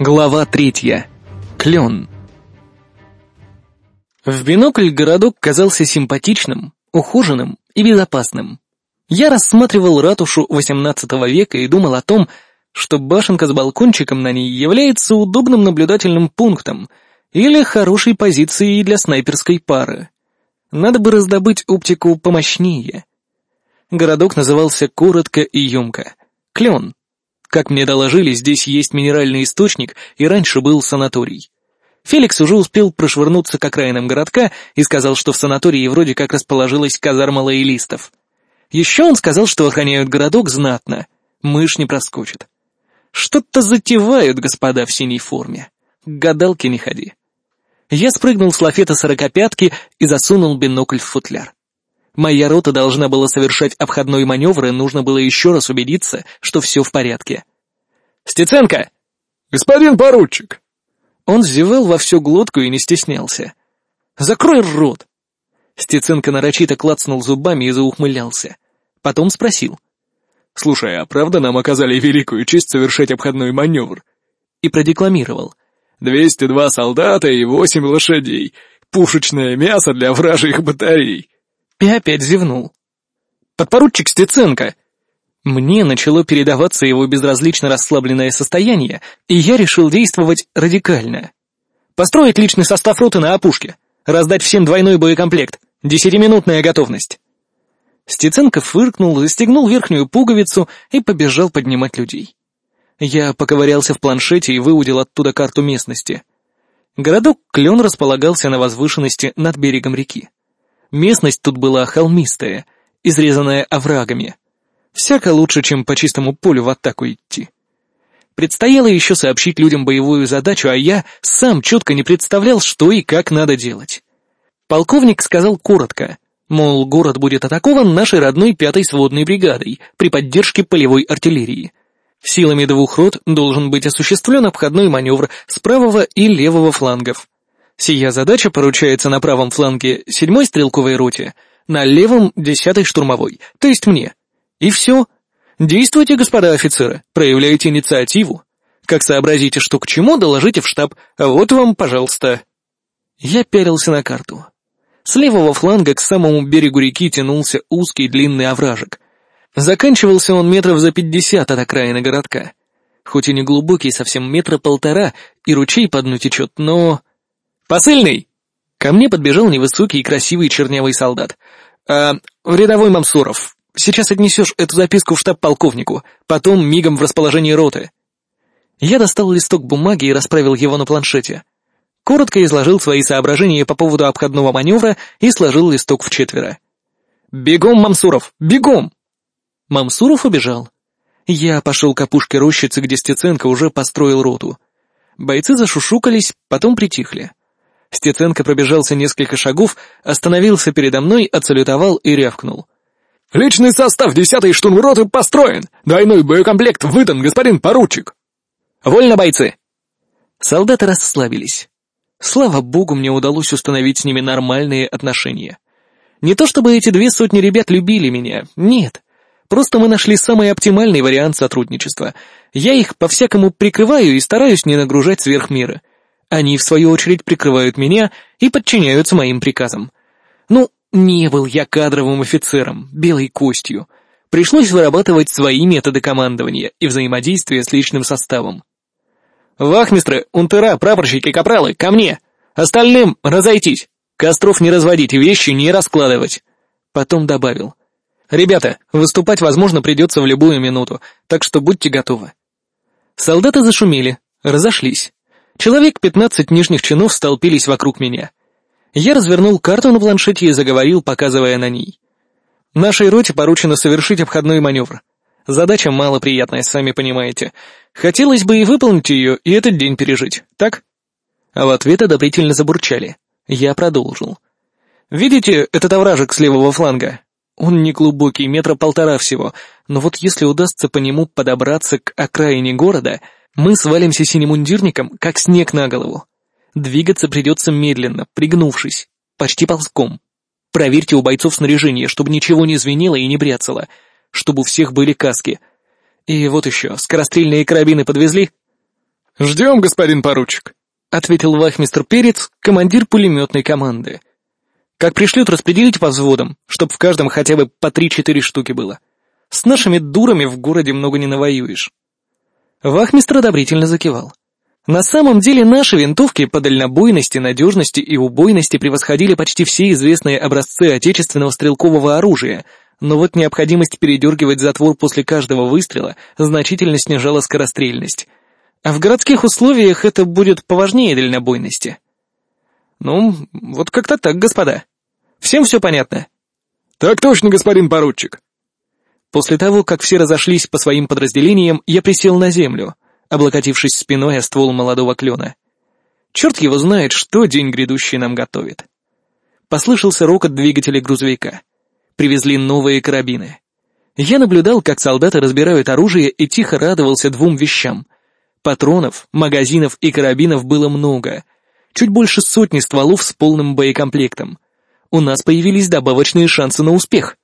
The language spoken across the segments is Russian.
Глава третья. Клен. В бинокль городок казался симпатичным, ухоженным и безопасным. Я рассматривал ратушу XVIII века и думал о том, что башенка с балкончиком на ней является удобным наблюдательным пунктом или хорошей позицией для снайперской пары. Надо бы раздобыть оптику помощнее. Городок назывался коротко и емко — Клен. Как мне доложили, здесь есть минеральный источник, и раньше был санаторий. Феликс уже успел прошвырнуться к окраинам городка и сказал, что в санатории вроде как расположилась казарма лоялистов. Еще он сказал, что охраняют городок знатно, мышь не проскочит. Что-то затевают господа в синей форме. К гадалке не ходи. Я спрыгнул с лафета сорокопятки и засунул бинокль в футляр. Моя рота должна была совершать обходной маневр, и нужно было еще раз убедиться, что все в порядке. «Стеценко!» «Господин поручик!» Он зевал во всю глотку и не стеснялся. «Закрой рот!» Стеценко нарочито клацнул зубами и заухмылялся. Потом спросил. «Слушай, а правда нам оказали великую честь совершать обходной маневр?» И продекламировал. «Двести два солдата и восемь лошадей. Пушечное мясо для вражьих батарей» и опять зевнул. «Подпоручик Стеценко!» Мне начало передаваться его безразлично расслабленное состояние, и я решил действовать радикально. Построить личный состав роты на опушке, раздать всем двойной боекомплект, десятиминутная готовность. Стеценко фыркнул, застегнул верхнюю пуговицу и побежал поднимать людей. Я поковырялся в планшете и выудил оттуда карту местности. Городок Клен располагался на возвышенности над берегом реки. Местность тут была холмистая, изрезанная оврагами. Всяко лучше, чем по чистому полю в атаку идти. Предстояло еще сообщить людям боевую задачу, а я сам четко не представлял, что и как надо делать. Полковник сказал коротко, мол, город будет атакован нашей родной пятой сводной бригадой при поддержке полевой артиллерии. Силами двух рот должен быть осуществлен обходной маневр с правого и левого флангов. Сия задача поручается на правом фланге седьмой стрелковой роте, на левом — десятой штурмовой, то есть мне. И все. Действуйте, господа офицеры, проявляйте инициативу. Как сообразите, что к чему, доложите в штаб. Вот вам, пожалуйста. Я пялился на карту. С левого фланга к самому берегу реки тянулся узкий длинный овражек. Заканчивался он метров за пятьдесят от окраины городка. Хоть и не глубокий, совсем метра полтора, и ручей по дну течет, но... «Посыльный!» Ко мне подбежал невысокий и красивый чернявый солдат. «А, рядовой Мамсуров, сейчас отнесешь эту записку в штаб полковнику, потом мигом в расположении роты». Я достал листок бумаги и расправил его на планшете. Коротко изложил свои соображения по поводу обходного маневра и сложил листок в четверо. «Бегом, Мамсуров, бегом!» Мамсуров убежал. Я пошел к опушке рощицы, где Стеценко уже построил роту. Бойцы зашушукались, потом притихли. Стеценко пробежался несколько шагов, остановился передо мной, отсалютовал и рявкнул. «Личный состав десятой штурмроты построен! Двойной боекомплект выдан, господин поручик!» «Вольно, бойцы!» Солдаты расслабились. Слава богу, мне удалось установить с ними нормальные отношения. Не то чтобы эти две сотни ребят любили меня, нет. Просто мы нашли самый оптимальный вариант сотрудничества. Я их по-всякому прикрываю и стараюсь не нагружать сверх меры. Они, в свою очередь, прикрывают меня и подчиняются моим приказам. Ну, не был я кадровым офицером, белой костью. Пришлось вырабатывать свои методы командования и взаимодействия с личным составом. «Вахмистры, унтера, прапорщики, капралы, ко мне! Остальным разойтись! Костров не разводить, вещи не раскладывать!» Потом добавил. «Ребята, выступать, возможно, придется в любую минуту, так что будьте готовы». Солдаты зашумели, разошлись. Человек пятнадцать нижних чинов столпились вокруг меня. Я развернул карту на планшете и заговорил, показывая на ней. Нашей роте поручено совершить обходной маневр. Задача малоприятная, сами понимаете. Хотелось бы и выполнить ее, и этот день пережить, так? А в ответ одобрительно забурчали. Я продолжил. Видите этот овражек с левого фланга? Он не глубокий, метра полтора всего, но вот если удастся по нему подобраться к окраине города, мы свалимся синемундирником, как снег на голову. Двигаться придется медленно, пригнувшись, почти ползком. Проверьте у бойцов снаряжение, чтобы ничего не звенело и не бряцало, чтобы у всех были каски. И вот еще, скорострельные карабины подвезли? «Ждем, господин поручик», — ответил вахмистр Перец, командир пулеметной команды. «Как пришлют, распределить по взводам, чтоб в каждом хотя бы по три-четыре штуки было. С нашими дурами в городе много не навоюешь». Вахмистр одобрительно закивал. На самом деле наши винтовки по дальнобойности, надежности и убойности превосходили почти все известные образцы отечественного стрелкового оружия, но вот необходимость передергивать затвор после каждого выстрела значительно снижала скорострельность. А в городских условиях это будет поважнее дальнобойности. Ну, вот как-то так, господа. Всем все понятно? Так точно, господин поручик. После того, как все разошлись по своим подразделениям, я присел на землю, облокотившись спиной о ствол молодого клена. Черт его знает, что день грядущий нам готовит. Послышался рокот двигателя грузовика. Привезли новые карабины. Я наблюдал, как солдаты разбирают оружие и тихо радовался двум вещам. Патронов, магазинов и карабинов было много. Чуть больше сотни стволов с полным боекомплектом. У нас появились добавочные шансы на успех.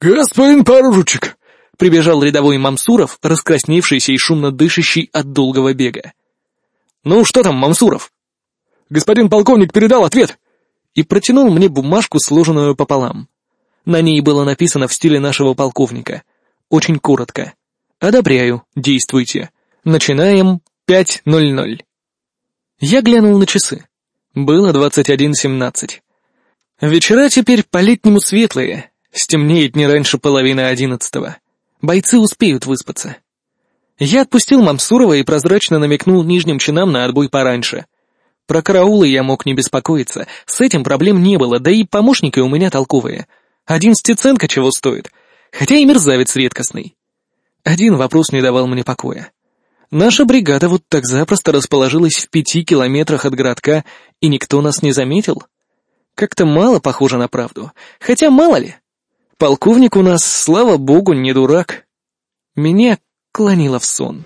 «Господин поручик!» — прибежал рядовой Мамсуров, раскрасневшийся и шумно дышащий от долгого бега. «Ну что там, Мамсуров?» «Господин полковник передал ответ!» И протянул мне бумажку, сложенную пополам. На ней было написано в стиле нашего полковника. Очень коротко. «Одобряю, действуйте. Начинаем 5.00». Я глянул на часы. Было 21.17. Вечера теперь по-летнему светлые, Стемнеет не раньше половины одиннадцатого. Бойцы успеют выспаться. Я отпустил Мамсурова и прозрачно намекнул нижним чинам на отбой пораньше. Про караулы я мог не беспокоиться, с этим проблем не было, да и помощники у меня толковые. Один Стеценко чего стоит, хотя и мерзавец редкостный. Один вопрос не давал мне покоя. Наша бригада вот так запросто расположилась в пяти километрах от городка, и никто нас не заметил. Как-то мало похоже на правду, хотя мало ли. Полковник у нас, слава богу, не дурак. Меня клонило в сон.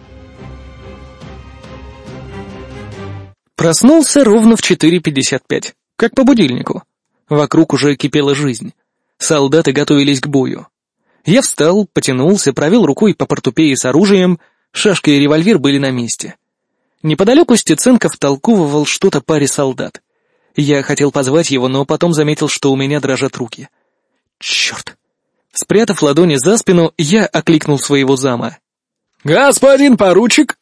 Проснулся ровно в 4.55, как по будильнику. Вокруг уже кипела жизнь. Солдаты готовились к бою. Я встал, потянулся, провел рукой по портупее с оружием, шашка и револьвер были на месте. Неподалеку Стеценко втолковывал что-то паре солдат. Я хотел позвать его, но потом заметил, что у меня дрожат руки. Черт! Спрятав ладони за спину, я окликнул своего зама. «Господин поручик!»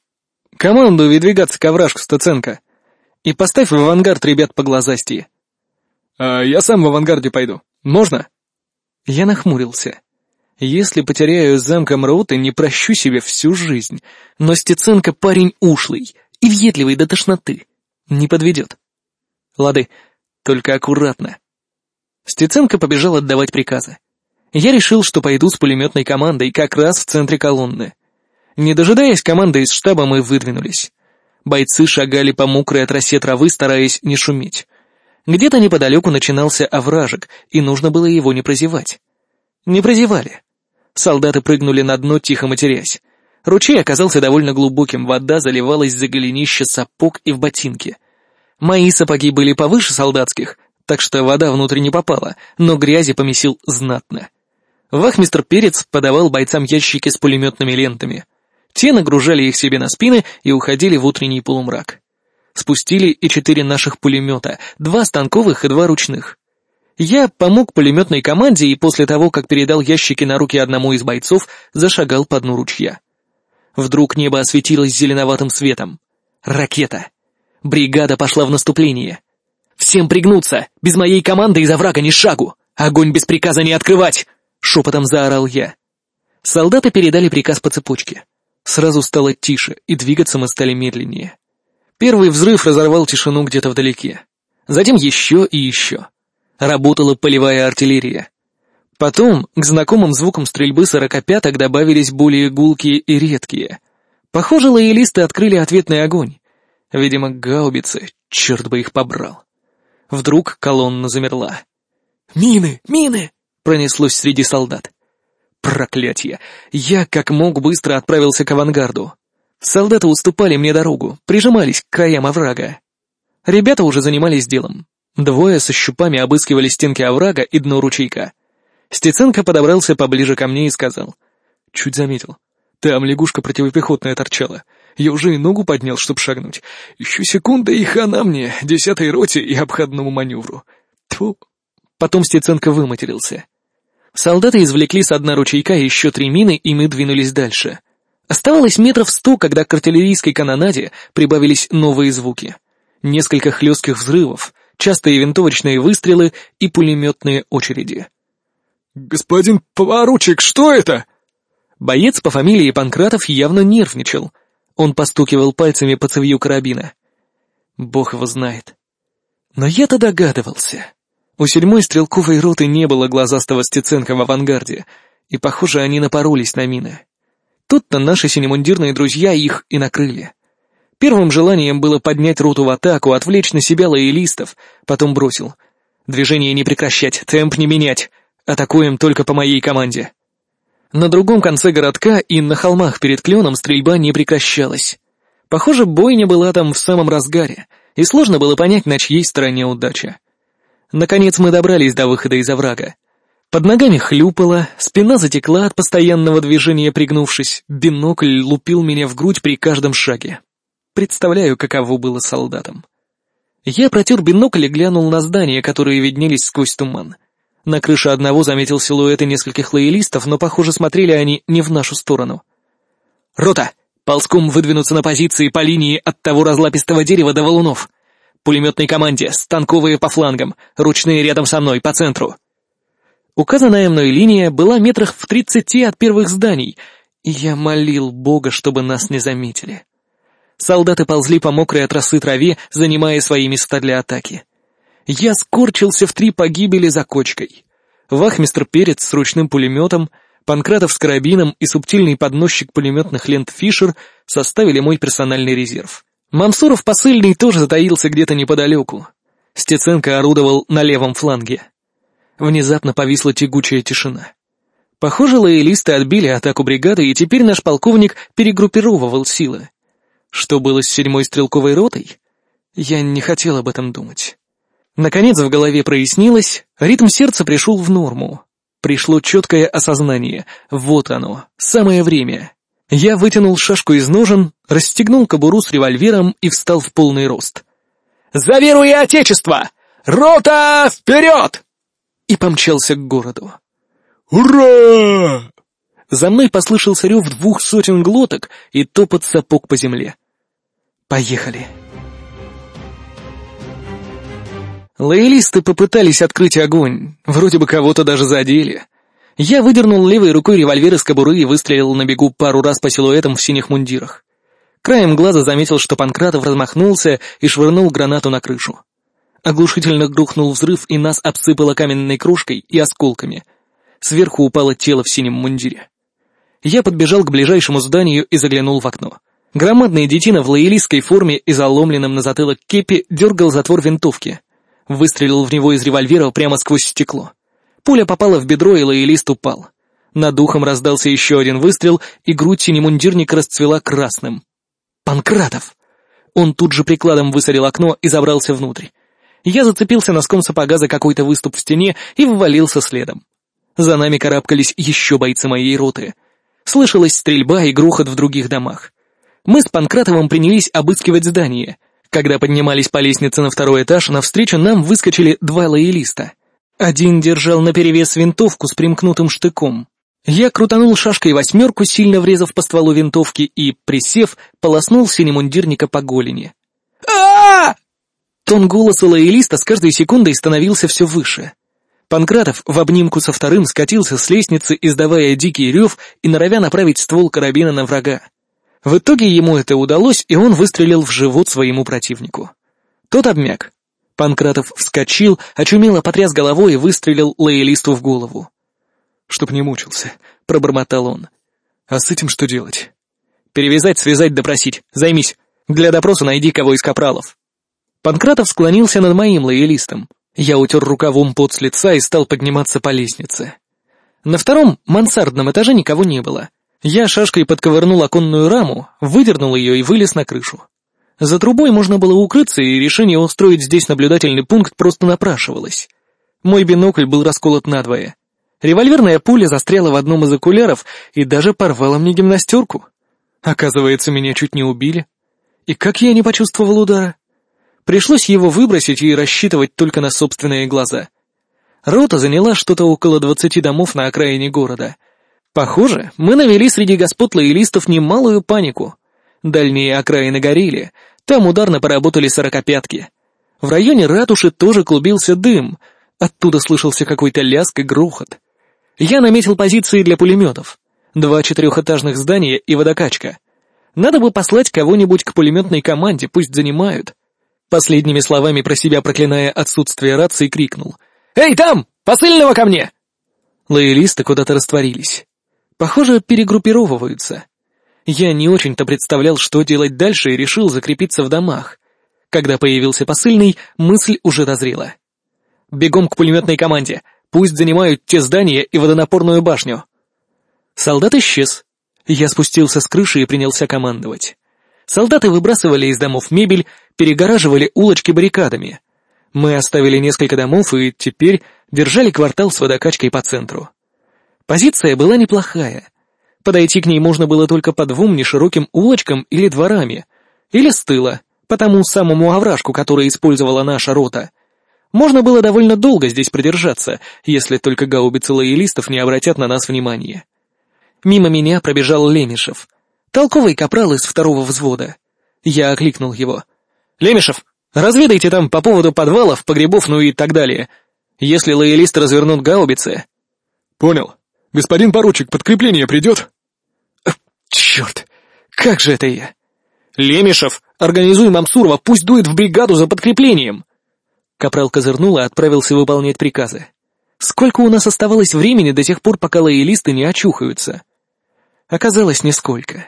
«Команду выдвигаться к овражку Стаценко. И поставь в авангард ребят по глазастии». «А я сам в авангарде пойду. Можно?» Я нахмурился. Если потеряю замком роты, не прощу себе всю жизнь. Но Стеценко парень ушлый и въедливый до тошноты. Не подведет. Лады, только аккуратно. Стеценко побежал отдавать приказы. Я решил, что пойду с пулеметной командой как раз в центре колонны. Не дожидаясь команды из штаба, мы выдвинулись. Бойцы шагали по мокрой от росе травы, стараясь не шуметь. Где-то неподалеку начинался овражек, и нужно было его не прозевать. Не прозевали. Солдаты прыгнули на дно, тихо матерясь. Ручей оказался довольно глубоким, вода заливалась за голенище сапог и в ботинки. Мои сапоги были повыше солдатских, так что вода внутрь не попала, но грязи помесил знатно. Вахмистр Перец подавал бойцам ящики с пулеметными лентами. Те нагружали их себе на спины и уходили в утренний полумрак. Спустили и четыре наших пулемета, два станковых и два ручных. Я помог пулеметной команде и после того, как передал ящики на руки одному из бойцов, зашагал по дну ручья. Вдруг небо осветилось зеленоватым светом. Ракета. Бригада пошла в наступление. «Всем пригнуться! Без моей команды из врага ни шагу! Огонь без приказа не открывать!» Шепотом заорал я. Солдаты передали приказ по цепочке. Сразу стало тише, и двигаться мы стали медленнее. Первый взрыв разорвал тишину где-то вдалеке. Затем еще и еще. Работала полевая артиллерия. Потом к знакомым звукам стрельбы сорокопяток добавились более гулкие и редкие. Похоже, лоялисты открыли ответный огонь. Видимо, гаубицы, черт бы их побрал. Вдруг колонна замерла. «Мины! Мины!» Пронеслось среди солдат. Проклятье! Я как мог быстро отправился к авангарду. Солдаты уступали мне дорогу, прижимались к краям оврага. Ребята уже занимались делом. Двое со щупами обыскивали стенки оврага и дно ручейка. Стеценко подобрался поближе ко мне и сказал. Чуть заметил. Там лягушка противопехотная торчала. Я уже и ногу поднял, чтоб шагнуть. Еще секунда, и хана мне, десятой роте и обходному маневру. Тьфу. Потом Стеценко выматерился. Солдаты извлекли с дна ручейка еще три мины, и мы двинулись дальше. Оставалось метров сто, когда к артиллерийской канонаде прибавились новые звуки. Несколько хлестких взрывов, частые винтовочные выстрелы и пулеметные очереди. «Господин поручик, что это?» Боец по фамилии Панкратов явно нервничал. Он постукивал пальцами по цевью карабина. Бог его знает. Но я-то догадывался. У седьмой стрелковой роты не было глазастого Стеценко в авангарде, и, похоже, они напоролись на мины. Тут-то наши синемундирные друзья их и накрыли. Первым желанием было поднять роту в атаку, отвлечь на себя лоялистов, потом бросил. Движение не прекращать, темп не менять. Атакуем только по моей команде. На другом конце городка и на холмах перед Кленом стрельба не прекращалась. Похоже, бойня была там в самом разгаре, и сложно было понять, на чьей стороне удача. Наконец мы добрались до выхода из оврага. Под ногами хлюпало, спина затекла от постоянного движения пригнувшись, бинокль лупил меня в грудь при каждом шаге. Представляю, каково было солдатам. Я протер бинокль и глянул на здания, которые виднелись сквозь туман. На крыше одного заметил силуэты нескольких лоялистов, но, похоже, смотрели они не в нашу сторону. «Рота! Ползком выдвинуться на позиции по линии от того разлапистого дерева до валунов. Пулеметной команде, станковые по флангам, ручные рядом со мной, по центру». Указанная мной линия была метрах в тридцати от первых зданий, и я молил Бога, чтобы нас не заметили. Солдаты ползли по мокрой от росы траве, занимая свои места для атаки. Я скорчился в три погибели за кочкой. Вахмистр Перец с ручным пулеметом, Панкратов с карабином и субтильный подносчик пулеметных лент Фишер составили мой персональный резерв. Мансуров посыльный тоже затаился где-то неподалеку. Стеценко орудовал на левом фланге. Внезапно повисла тягучая тишина. Похоже, лоялисты отбили атаку бригады, и теперь наш полковник перегруппировывал силы. Что было с седьмой стрелковой ротой? Я не хотел об этом думать. Наконец в голове прояснилось, ритм сердца пришел в норму. Пришло четкое осознание. Вот оно, самое время. Я вытянул шашку из ножен, расстегнул кобуру с револьвером и встал в полный рост. «За веру и отечество! Рота вперед!» И помчался к городу. «Ура!» За мной послышался рев двух сотен глоток и топот сапог по земле. «Поехали!» Лоялисты попытались открыть огонь, вроде бы кого-то даже задели. Я выдернул левой рукой револьвер из кобуры и выстрелил на бегу пару раз по силуэтам в синих мундирах. Краем глаза заметил, что Панкратов размахнулся и швырнул гранату на крышу. Оглушительно грохнул взрыв, и нас обсыпало каменной крошкой и осколками. Сверху упало тело в синем мундире. Я подбежал к ближайшему зданию и заглянул в окно. Громадный детина в лоялистской форме и заломленном на затылок кепи дергал затвор винтовки — Выстрелил в него из револьвера прямо сквозь стекло. Пуля попала в бедро, и лоялист упал. Над ухом раздался еще один выстрел, и грудь синемундирника расцвела красным. «Панкратов!» Он тут же прикладом высорил окно и забрался внутрь. Я зацепился носком сапога за какой-то выступ в стене и ввалился следом. За нами карабкались еще бойцы моей роты. Слышалась стрельба и грохот в других домах. Мы с Панкратовым принялись обыскивать здание — когда поднимались по лестнице на второй этаж, навстречу нам выскочили два лоялиста. Один держал наперевес винтовку с примкнутым штыком. Я крутанул шашкой восьмерку, сильно врезав по стволу винтовки и, присев, полоснул синемундирника по голени. а Тон голоса лоялиста с каждой секундой становился все выше. Панкратов в обнимку со вторым скатился с лестницы, издавая дикий рев и норовя направить ствол карабина на врага. В итоге ему это удалось, и он выстрелил в живот своему противнику. Тот обмяк. Панкратов вскочил, очумело потряс головой и выстрелил лоялисту в голову. «Чтоб не мучился», — пробормотал он. «А с этим что делать?» «Перевязать, связать, допросить. Займись. Для допроса найди кого из капралов». Панкратов склонился над моим лоялистом. Я утер рукавом пот с лица и стал подниматься по лестнице. На втором, мансардном этаже никого не было. Я шашкой подковырнул оконную раму, выдернул ее и вылез на крышу. За трубой можно было укрыться, и решение устроить здесь наблюдательный пункт просто напрашивалось. Мой бинокль был расколот надвое. Револьверная пуля застряла в одном из окуляров и даже порвала мне гимнастерку. Оказывается, меня чуть не убили. И как я не почувствовал удара? Пришлось его выбросить и рассчитывать только на собственные глаза. Рота заняла что-то около двадцати домов на окраине города. Похоже, мы навели среди господ лоялистов немалую панику. Дальние окраины горели, там ударно поработали сорокопятки. В районе ратуши тоже клубился дым, оттуда слышался какой-то лязг и грохот. Я наметил позиции для пулеметов. Два четырехэтажных здания и водокачка. Надо бы послать кого-нибудь к пулеметной команде, пусть занимают. Последними словами про себя проклиная отсутствие рации, крикнул. «Эй, там! Посыльного ко мне!» Лоялисты куда-то растворились. Похоже, перегруппировываются. Я не очень-то представлял, что делать дальше, и решил закрепиться в домах. Когда появился посыльный, мысль уже дозрела. «Бегом к пулеметной команде. Пусть занимают те здания и водонапорную башню». Солдат исчез. Я спустился с крыши и принялся командовать. Солдаты выбрасывали из домов мебель, перегораживали улочки баррикадами. Мы оставили несколько домов и теперь держали квартал с водокачкой по центру. Позиция была неплохая. Подойти к ней можно было только по двум нешироким улочкам или дворами, или с тыла, по тому самому овражку, который использовала наша рота. Можно было довольно долго здесь продержаться, если только гаубицы лоялистов не обратят на нас внимания. Мимо меня пробежал Лемешев, толковый капрал из второго взвода. Я окликнул его. «Лемешев, разведайте там по поводу подвалов, погребов, ну и так далее. Если лоялисты развернут гаубицы...» «Понял. Господин поручик, подкрепление придет?» «Черт! Как же это я?» «Лемешев, организуй Мамсурова, пусть дует в бригаду за подкреплением!» Капрал козырнул и отправился выполнять приказы. Сколько у нас оставалось времени до тех пор, пока лоялисты не очухаются? Оказалось, нисколько.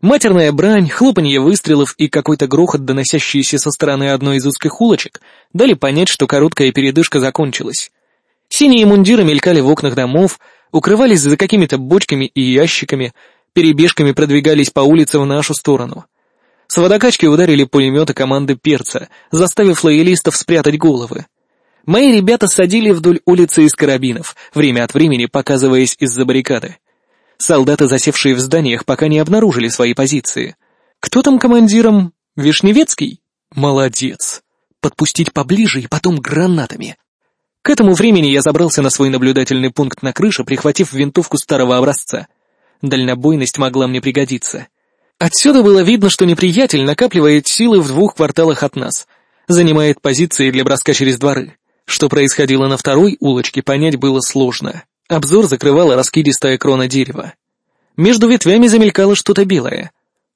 Матерная брань, хлопанье выстрелов и какой-то грохот, доносящийся со стороны одной из узких улочек, дали понять, что короткая передышка закончилась. Синие мундиры мелькали в окнах домов, укрывались за какими-то бочками и ящиками, перебежками продвигались по улице в нашу сторону. С водокачки ударили пулеметы команды перца, заставив лоялистов спрятать головы. Мои ребята садили вдоль улицы из карабинов, время от времени показываясь из-за баррикады. Солдаты, засевшие в зданиях, пока не обнаружили свои позиции. Кто там командиром? Вишневецкий? Молодец. Подпустить поближе и потом гранатами. К этому времени я забрался на свой наблюдательный пункт на крыше, прихватив винтовку старого образца. Дальнобойность могла мне пригодиться. Отсюда было видно, что неприятель накапливает силы в двух кварталах от нас, занимает позиции для броска через дворы. Что происходило на второй улочке, понять было сложно. Обзор закрывала раскидистая крона дерева. Между ветвями замелькало что-то белое.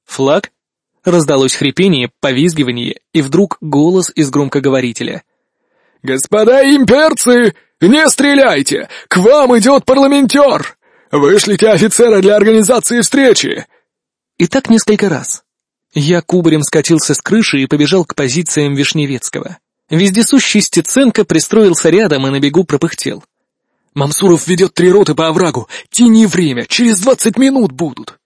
Флаг? Раздалось хрипение, повизгивание, и вдруг голос из громкоговорителя. «Господа имперцы, не стреляйте! К вам идет парламентер! Вышлите офицера для организации встречи!» И так несколько раз. Я кубарем скатился с крыши и побежал к позициям Вишневецкого. Вездесущий Стеценко пристроился рядом и на бегу пропыхтел. «Мамсуров ведет три роты по оврагу. Тяни время, через двадцать минут будут!»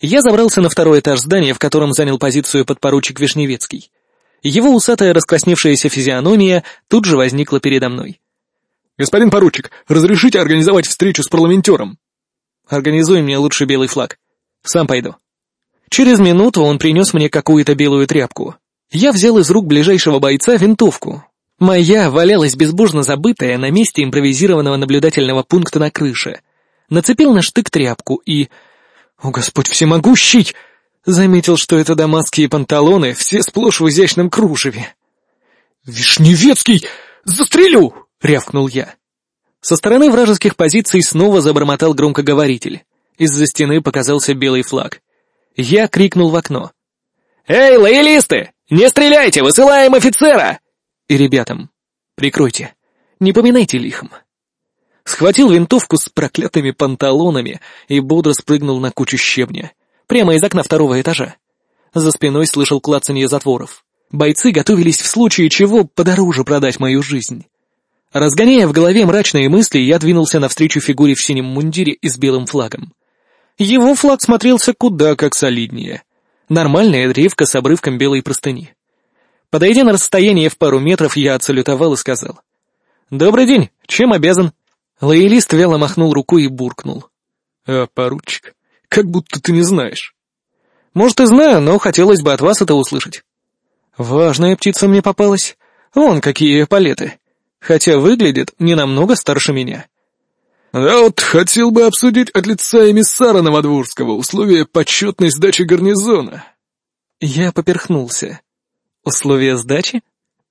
Я забрался на второй этаж здания, в котором занял позицию подпоручик Вишневецкий. Его усатая раскрасневшаяся физиономия тут же возникла передо мной. «Господин поручик, разрешите организовать встречу с парламентером?» «Организуй мне лучше белый флаг. Сам пойду». Через минуту он принес мне какую-то белую тряпку. Я взял из рук ближайшего бойца винтовку. Моя валялась безбожно забытая на месте импровизированного наблюдательного пункта на крыше. Нацепил на штык тряпку и... О, Господь всемогущий! Заметил, что это дамасские панталоны, все сплошь в изящном кружеве. «Вишневецкий! Застрелю!» — рявкнул я. Со стороны вражеских позиций снова забормотал громкоговоритель. Из-за стены показался белый флаг. Я крикнул в окно. «Эй, лоялисты! Не стреляйте! Высылаем офицера!» И ребятам. «Прикройте. Не поминайте лихом». Схватил винтовку с проклятыми панталонами и бодро спрыгнул на кучу щебня прямо из окна второго этажа. За спиной слышал клацанье затворов. Бойцы готовились в случае чего подороже продать мою жизнь. Разгоняя в голове мрачные мысли, я двинулся навстречу фигуре в синем мундире и с белым флагом. Его флаг смотрелся куда как солиднее. Нормальная древка с обрывком белой простыни. Подойдя на расстояние в пару метров, я отсалютовал и сказал. «Добрый день, чем обязан?» Лоялист вяло махнул рукой и буркнул. «А, поручик, как будто ты не знаешь. Может, и знаю, но хотелось бы от вас это услышать. Важная птица мне попалась. Вон какие палеты. Хотя выглядит не намного старше меня. Да вот хотел бы обсудить от лица эмиссара Новодворского условия почетной сдачи гарнизона. Я поперхнулся. Условия сдачи?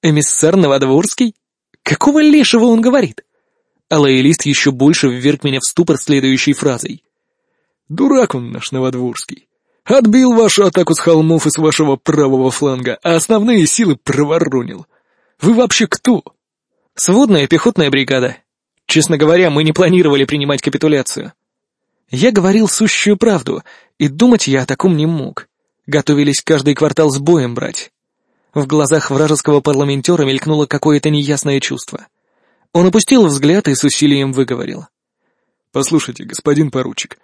Эмиссар Новодворский? Какого лешего он говорит? А лоялист еще больше вверг меня в ступор следующей фразой. Дурак он наш Новодворский. Отбил вашу атаку с холмов и с вашего правого фланга, а основные силы проворонил. Вы вообще кто? Сводная пехотная бригада. Честно говоря, мы не планировали принимать капитуляцию. Я говорил сущую правду, и думать я о таком не мог. Готовились каждый квартал с боем брать. В глазах вражеского парламентера мелькнуло какое-то неясное чувство. Он опустил взгляд и с усилием выговорил. «Послушайте, господин поручик,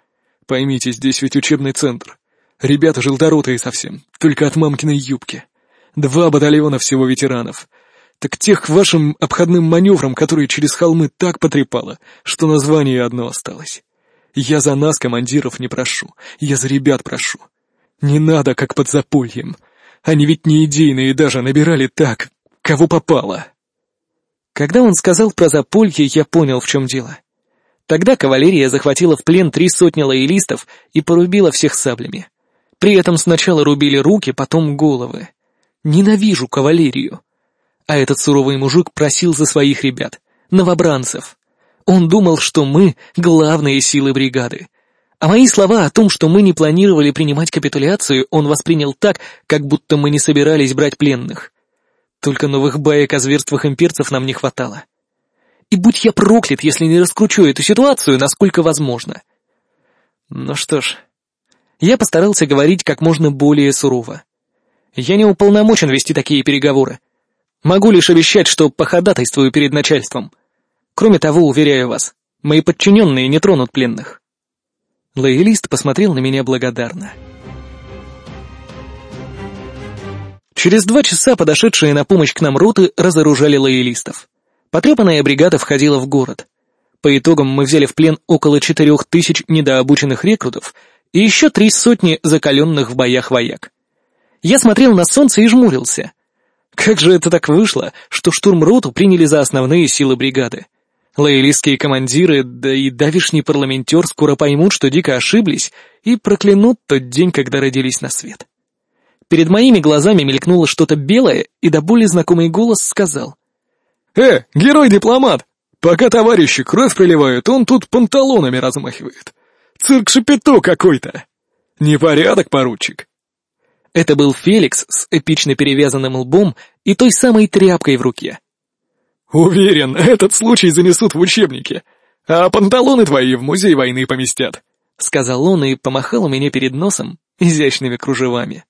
поймите, здесь ведь учебный центр. Ребята желторотые совсем, только от мамкиной юбки. Два батальона всего ветеранов. Так тех к вашим обходным маневрам, которые через холмы так потрепало, что название одно осталось. Я за нас, командиров, не прошу, я за ребят прошу. Не надо, как под запольем. Они ведь не идейные даже набирали так, кого попало. Когда он сказал про заполье, я понял, в чем дело. Тогда кавалерия захватила в плен три сотни лоялистов и порубила всех саблями. При этом сначала рубили руки, потом головы. Ненавижу кавалерию. А этот суровый мужик просил за своих ребят, новобранцев. Он думал, что мы — главные силы бригады. А мои слова о том, что мы не планировали принимать капитуляцию, он воспринял так, как будто мы не собирались брать пленных. Только новых баек о зверствах имперцев нам не хватало. И будь я проклят, если не раскручу эту ситуацию, насколько возможно. Ну что ж, я постарался говорить как можно более сурово. Я не уполномочен вести такие переговоры. Могу лишь обещать, что походатайствую перед начальством. Кроме того, уверяю вас, мои подчиненные не тронут пленных. Лоялист посмотрел на меня благодарно. Через два часа подошедшие на помощь к нам роты разоружали лоялистов. Потрепанная бригада входила в город. По итогам мы взяли в плен около четырех тысяч недообученных рекрутов и еще три сотни закаленных в боях вояк. Я смотрел на солнце и жмурился. Как же это так вышло, что штурмроту приняли за основные силы бригады? Лоялистские командиры, да и давишний парламентер скоро поймут, что дико ошиблись, и проклянут тот день, когда родились на свет. Перед моими глазами мелькнуло что-то белое, и до боли знакомый голос сказал. «Э, герой-дипломат! Пока товарищи кровь приливают, он тут панталонами размахивает. Цирк Шапито какой-то! Непорядок, поручик!» Это был Феликс с эпично перевязанным лбом и той самой тряпкой в руке. «Уверен, этот случай занесут в учебники, а панталоны твои в музей войны поместят», — сказал он и помахал у меня перед носом изящными кружевами.